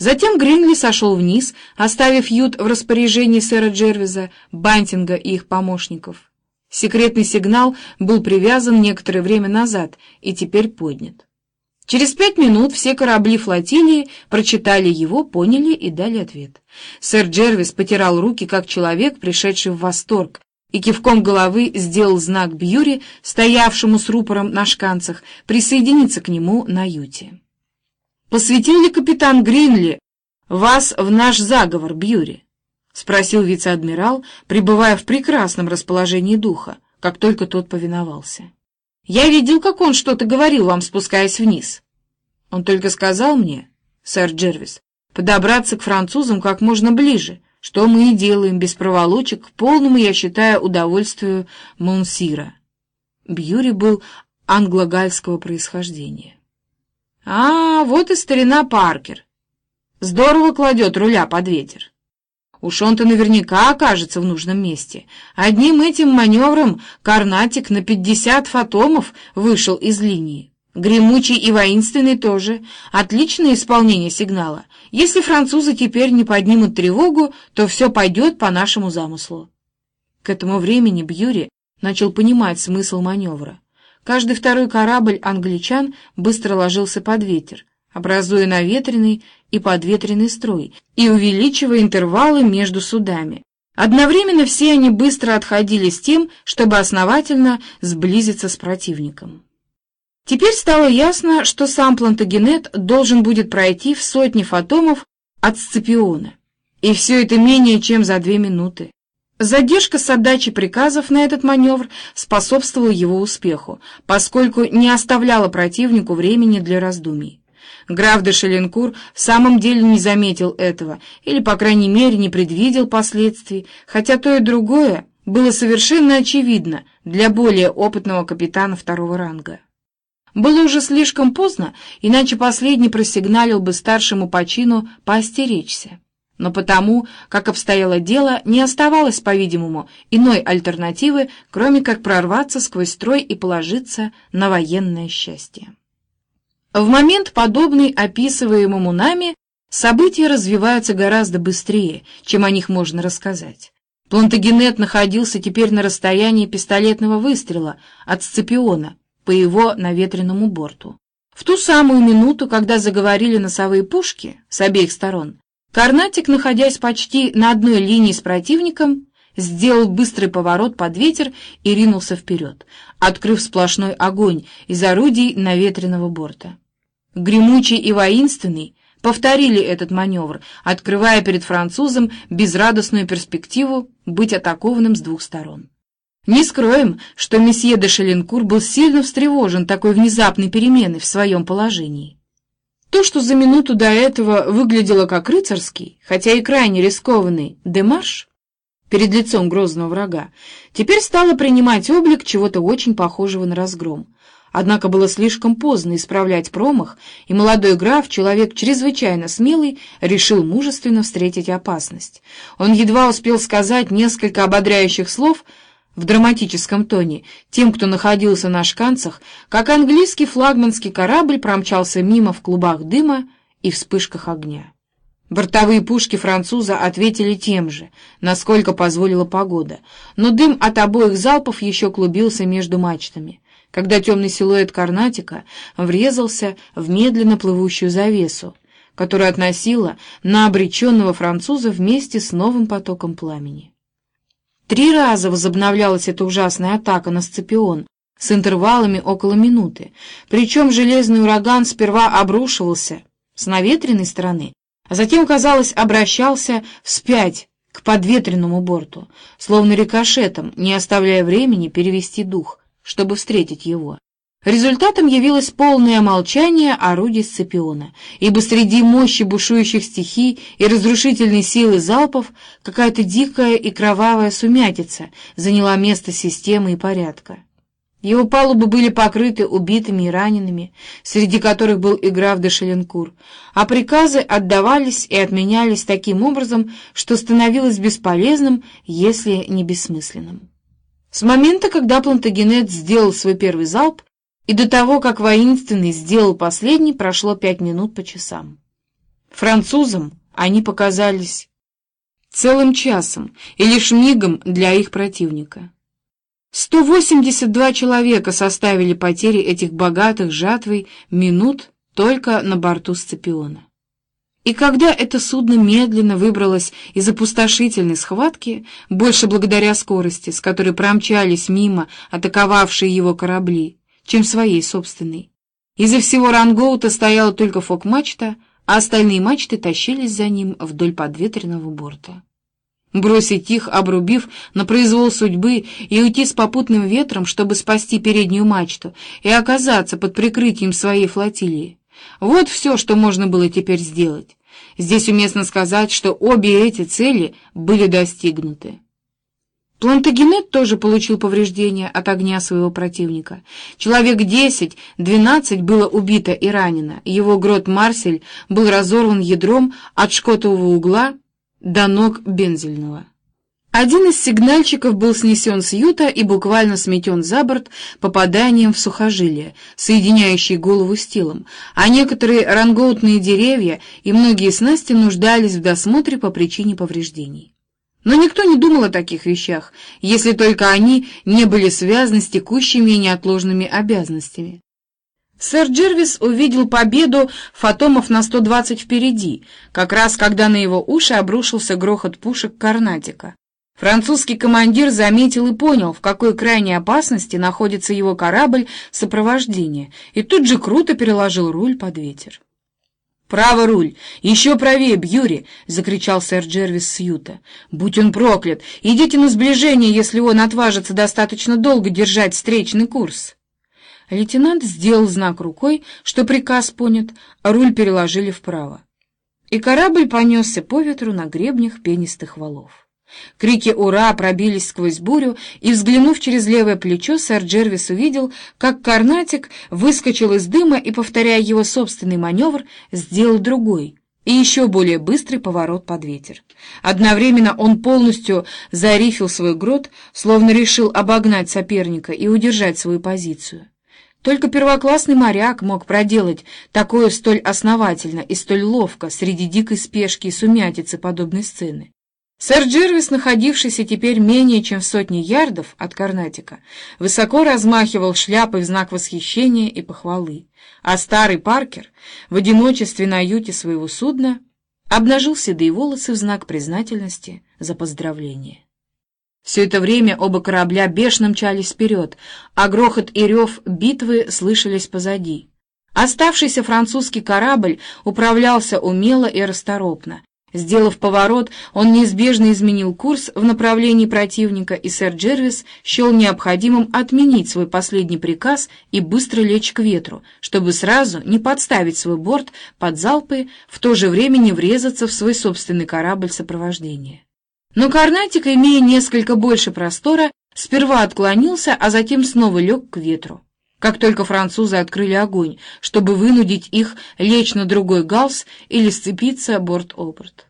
Затем Гринли сошел вниз, оставив ют в распоряжении сэра Джервиза, Бантинга и их помощников. Секретный сигнал был привязан некоторое время назад и теперь поднят. Через пять минут все корабли флотилии прочитали его, поняли и дали ответ. Сэр Джервис потирал руки, как человек, пришедший в восторг, и кивком головы сделал знак Бьюри, стоявшему с рупором на шканцах, присоединиться к нему на юте. «Посвятил ли капитан Гринли вас в наш заговор, Бьюри?» — спросил вице-адмирал, пребывая в прекрасном расположении духа, как только тот повиновался. «Я видел, как он что-то говорил вам, спускаясь вниз. Он только сказал мне, сэр Джервис, подобраться к французам как можно ближе, что мы и делаем без проволочек к полному, я считаю, удовольствию Монсира. Бьюри был англо-гальского происхождения. А, вот и старина Паркер. Здорово кладет руля под ветер. Уж он-то наверняка окажется в нужном месте. Одним этим маневром Карнатик на пятьдесят фотомов вышел из линии. Гремучий и воинственный тоже. Отличное исполнение сигнала. Если французы теперь не поднимут тревогу, то все пойдет по нашему замыслу. К этому времени Бьюри начал понимать смысл маневра. Каждый второй корабль англичан быстро ложился под ветер, образуя наветренный и подветренный строй и увеличивая интервалы между судами. Одновременно все они быстро отходили с тем, чтобы основательно сблизиться с противником. Теперь стало ясно, что сам Плантагенет должен будет пройти в сотни фотомов от Сципиона. И все это менее чем за две минуты. Задержка с отдачей приказов на этот маневр способствовала его успеху, поскольку не оставляла противнику времени для раздумий. Граф де Шеленкур в самом деле не заметил этого, или, по крайней мере, не предвидел последствий, хотя то и другое было совершенно очевидно для более опытного капитана второго ранга. Было уже слишком поздно, иначе последний просигналил бы старшему по чину поостеречься. Но потому, как обстояло дело, не оставалось, по-видимому, иной альтернативы, кроме как прорваться сквозь строй и положиться на военное счастье. В момент, подобный описываемому нами, события развиваются гораздо быстрее, чем о них можно рассказать. Плантагенет находился теперь на расстоянии пистолетного выстрела от Сципиона, по его наветренному борту. В ту самую минуту, когда заговорили носовые пушки с обеих сторон, Карнатик, находясь почти на одной линии с противником, сделал быстрый поворот под ветер и ринулся вперед, открыв сплошной огонь из орудий наветренного борта. Гремучий и воинственный повторили этот маневр, открывая перед французом безрадостную перспективу быть атакованным с двух сторон. Не скроем, что месье де Шеленкур был сильно встревожен такой внезапной переменой в своем положении. То, что за минуту до этого выглядело как рыцарский, хотя и крайне рискованный, демарш перед лицом грозного врага, теперь стало принимать облик чего-то очень похожего на разгром. Однако было слишком поздно исправлять промах, и молодой граф, человек чрезвычайно смелый, решил мужественно встретить опасность. Он едва успел сказать несколько ободряющих слов — в драматическом тоне тем, кто находился на шканцах, как английский флагманский корабль промчался мимо в клубах дыма и вспышках огня. Бортовые пушки француза ответили тем же, насколько позволила погода, но дым от обоих залпов еще клубился между мачтами, когда темный силуэт Карнатика врезался в медленно плывущую завесу, которая относила на обреченного француза вместе с новым потоком пламени. Три раза возобновлялась эта ужасная атака на Сципион с интервалами около минуты, причем железный ураган сперва обрушивался с наветренной стороны, а затем, казалось, обращался вспять к подветренному борту, словно рикошетом, не оставляя времени перевести дух, чтобы встретить его. Результатом явилось полное молчание орудий Сципиона, ибо среди мощи бушующих стихий и разрушительной силы залпов какая-то дикая и кровавая сумятица заняла место системы и порядка. Его палубы были покрыты убитыми и ранеными, среди которых был и граф де Шеленкур, а приказы отдавались и отменялись таким образом, что становилось бесполезным, если не бессмысленным. С момента, когда Плантагенет сделал свой первый залп, и до того, как воинственный сделал последний, прошло пять минут по часам. Французам они показались целым часом и лишь мигом для их противника. 182 человека составили потери этих богатых жатвой минут только на борту Сципиона. И когда это судно медленно выбралось из опустошительной схватки, больше благодаря скорости, с которой промчались мимо атаковавшие его корабли, чем своей собственной, из-за всего рангоута стояла только фок-мачта, а остальные мачты тащились за ним вдоль подветренного борта. Бросить их, обрубив на произвол судьбы, и уйти с попутным ветром, чтобы спасти переднюю мачту и оказаться под прикрытием своей флотилии. Вот все, что можно было теперь сделать. Здесь уместно сказать, что обе эти цели были достигнуты. Плантагенет тоже получил повреждения от огня своего противника. Человек 10-12 было убито и ранено. Его грот Марсель был разорван ядром от шкотового угла до ног Бензельного. Один из сигнальщиков был снесен с юта и буквально сметен за борт попаданием в сухожилие, соединяющее голову с телом, а некоторые рангоутные деревья и многие снасти нуждались в досмотре по причине повреждений. Но никто не думал о таких вещах, если только они не были связаны с текущими и неотложными обязанностями. Сэр Джервис увидел победу фотомов на 120 впереди, как раз когда на его уши обрушился грохот пушек Карнатика. Французский командир заметил и понял, в какой крайней опасности находится его корабль сопровождения, и тут же круто переложил руль под ветер. «Право руль! Еще правее, Бьюри!» — закричал сэр Джервис Сьюта. «Будь он проклят! Идите на сближение, если он отважится достаточно долго держать встречный курс!» Лейтенант сделал знак рукой, что приказ понят, а руль переложили вправо. И корабль понесся по ветру на гребнях пенистых валов. Крики «Ура!» пробились сквозь бурю, и, взглянув через левое плечо, сэр Джервис увидел, как Карнатик выскочил из дыма и, повторяя его собственный маневр, сделал другой и еще более быстрый поворот под ветер. Одновременно он полностью зарифил свой грот, словно решил обогнать соперника и удержать свою позицию. Только первоклассный моряк мог проделать такое столь основательно и столь ловко среди дикой спешки и сумятицы подобной сцены. Сэр Джервис, находившийся теперь менее чем в сотне ярдов от Карнатика, высоко размахивал шляпой в знак восхищения и похвалы, а старый Паркер в одиночестве на юте своего судна обнажил седые волосы в знак признательности за поздравление. Все это время оба корабля бешено мчались вперед, а грохот и рев битвы слышались позади. Оставшийся французский корабль управлялся умело и расторопно, Сделав поворот, он неизбежно изменил курс в направлении противника, и сэр Джервис счел необходимым отменить свой последний приказ и быстро лечь к ветру, чтобы сразу не подставить свой борт под залпы, в то же время не врезаться в свой собственный корабль сопровождения. Но Карнатик, имея несколько больше простора, сперва отклонился, а затем снова лег к ветру как только французы открыли огонь, чтобы вынудить их лечь на другой галс или сцепиться борт-оборт.